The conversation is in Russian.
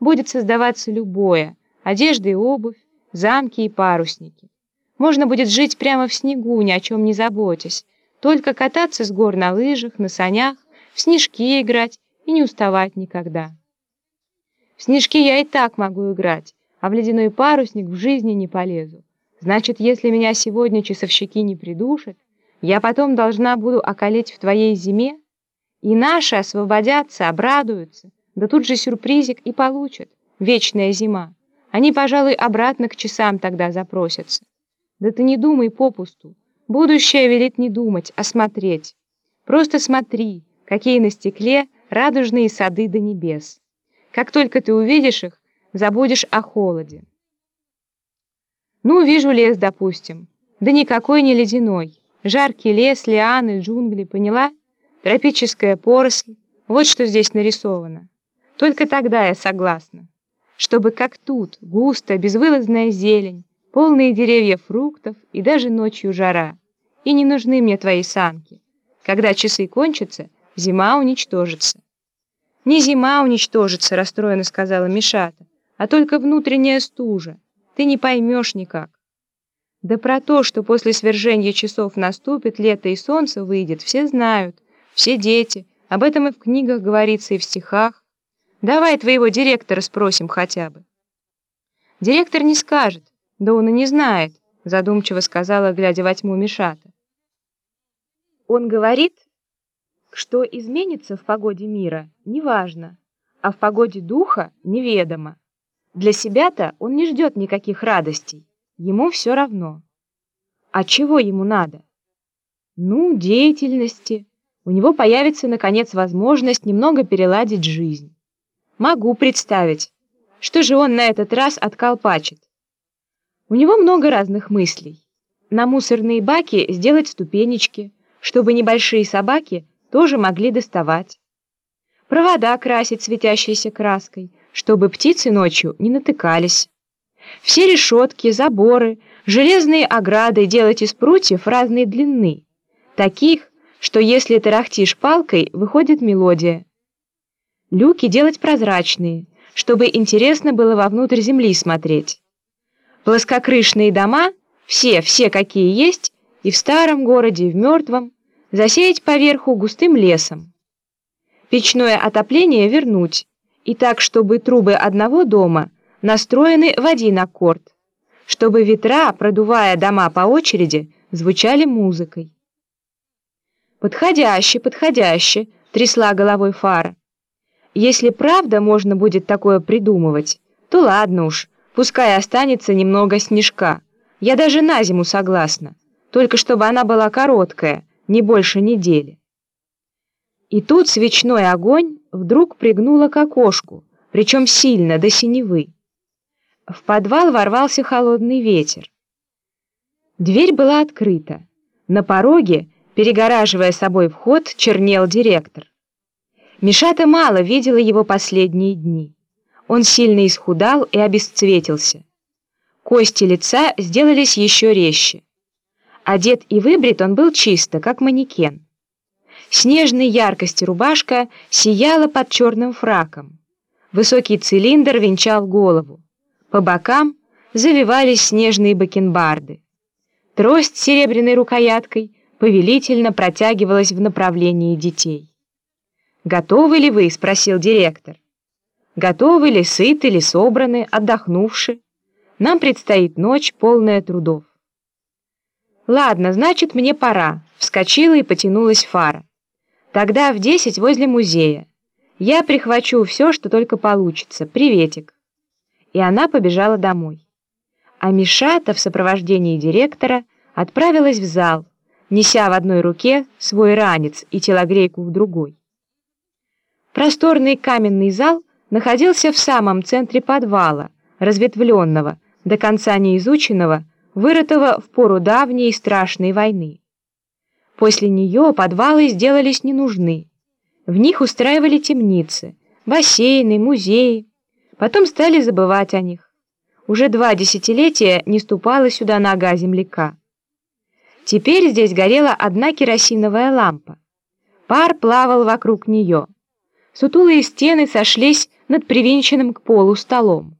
будет создаваться любое – одежда и обувь, замки и парусники. Можно будет жить прямо в снегу, ни о чем не заботясь, только кататься с гор на лыжах, на санях, в снежки играть и не уставать никогда. В снежки я и так могу играть, а в ледяной парусник в жизни не полезу. Значит, если меня сегодня часовщики не придушат, я потом должна буду околеть в твоей зиме, и наши освободятся, обрадуются, да тут же сюрпризик и получат. Вечная зима. Они, пожалуй, обратно к часам тогда запросятся. Да ты не думай попусту. Будущее велит не думать, а смотреть. Просто смотри, какие на стекле радужные сады до небес. Как только ты увидишь их, забудешь о холоде. Ну, вижу лес, допустим. Да никакой не ледяной. Жаркий лес, лианы, джунгли, поняла? Тропическая поросль. Вот что здесь нарисовано. Только тогда я согласна. Чтобы как тут, густо, безвылазная зелень, полные деревья фруктов и даже ночью жара. И не нужны мне твои санки. Когда часы кончатся, зима уничтожится. «Не зима уничтожится», — расстроенно сказала Мишата, «а только внутренняя стужа. Ты не поймешь никак». Да про то, что после свержения часов наступит лето и солнце выйдет, все знают, все дети. Об этом и в книгах говорится, и в стихах. Давай твоего директора спросим хотя бы. Директор не скажет, да он и не знает, задумчиво сказала, глядя во тьму Мишата. Он говорит, что изменится в погоде мира, неважно, а в погоде духа неведомо. Для себя-то он не ждет никаких радостей, ему все равно. А чего ему надо? Ну, деятельности. У него появится, наконец, возможность немного переладить жизнь. Могу представить, что же он на этот раз отколпачит. У него много разных мыслей. На мусорные баки сделать ступенечки, чтобы небольшие собаки тоже могли доставать. Провода красить светящейся краской, чтобы птицы ночью не натыкались. Все решетки, заборы, железные ограды делать из прутьев разной длины, таких, что если тарахтишь палкой, выходит мелодия. Люки делать прозрачные, чтобы интересно было вовнутрь земли смотреть. Плоскокрышные дома, все, все какие есть, и в старом городе, в мертвом, засеять поверху густым лесом. Печное отопление вернуть, и так, чтобы трубы одного дома настроены в один аккорд, чтобы ветра, продувая дома по очереди, звучали музыкой. «Подходяще, подходяще», — трясла головой Фара. Если правда можно будет такое придумывать, то ладно уж, пускай останется немного снежка. Я даже на зиму согласна, только чтобы она была короткая, не больше недели. И тут свечной огонь вдруг пригнуло к окошку, причем сильно, до синевы. В подвал ворвался холодный ветер. Дверь была открыта. На пороге, перегораживая собой вход, чернел директор. Мишата мало видела его последние дни. Он сильно исхудал и обесцветился. Кости лица сделались еще резче. Одет и выбрит он был чисто, как манекен. Снежной яркости рубашка сияла под черным фраком. Высокий цилиндр венчал голову. По бокам завивались снежные бакенбарды. Трость с серебряной рукояткой повелительно протягивалась в направлении детей. «Готовы ли вы?» — спросил директор. «Готовы ли, сыты ли, собраны, отдохнувши? Нам предстоит ночь, полная трудов». «Ладно, значит, мне пора», — вскочила и потянулась фара. «Тогда в десять возле музея. Я прихвачу все, что только получится. Приветик». И она побежала домой. А Мишата в сопровождении директора отправилась в зал, неся в одной руке свой ранец и телогрейку в другой. Просторный каменный зал находился в самом центре подвала, разветвленного, до конца неизученного, вырытого в пору давней страшной войны. После нее подвалы сделались не нужны. В них устраивали темницы, бассейны, музеи. Потом стали забывать о них. Уже два десятилетия не ступала сюда нога земляка. Теперь здесь горела одна керосиновая лампа. Пар плавал вокруг нее. Сутулые стены сошлись над привинченным к полу столом.